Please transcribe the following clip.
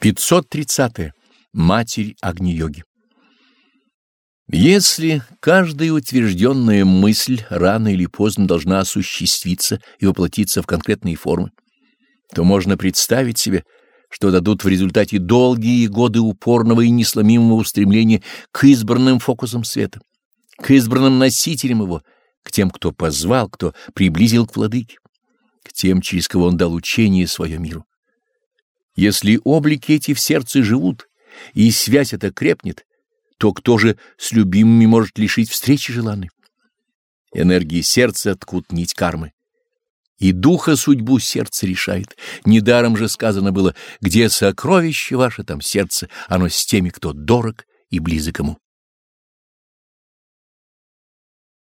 530. -е. Матерь Агни-йоги. Если каждая утвержденная мысль рано или поздно должна осуществиться и воплотиться в конкретные формы, то можно представить себе, что дадут в результате долгие годы упорного и несломимого устремления к избранным фокусам света, к избранным носителям его, к тем, кто позвал, кто приблизил к владыке, к тем, через кого он дал учение свое миру. Если облики эти в сердце живут, и связь эта крепнет, то кто же с любимыми может лишить встречи желанной? Энергии сердца ткут нить кармы. И духа судьбу сердце решает. Недаром же сказано было, где сокровище ваше, там сердце, оно с теми, кто дорог и близок ему.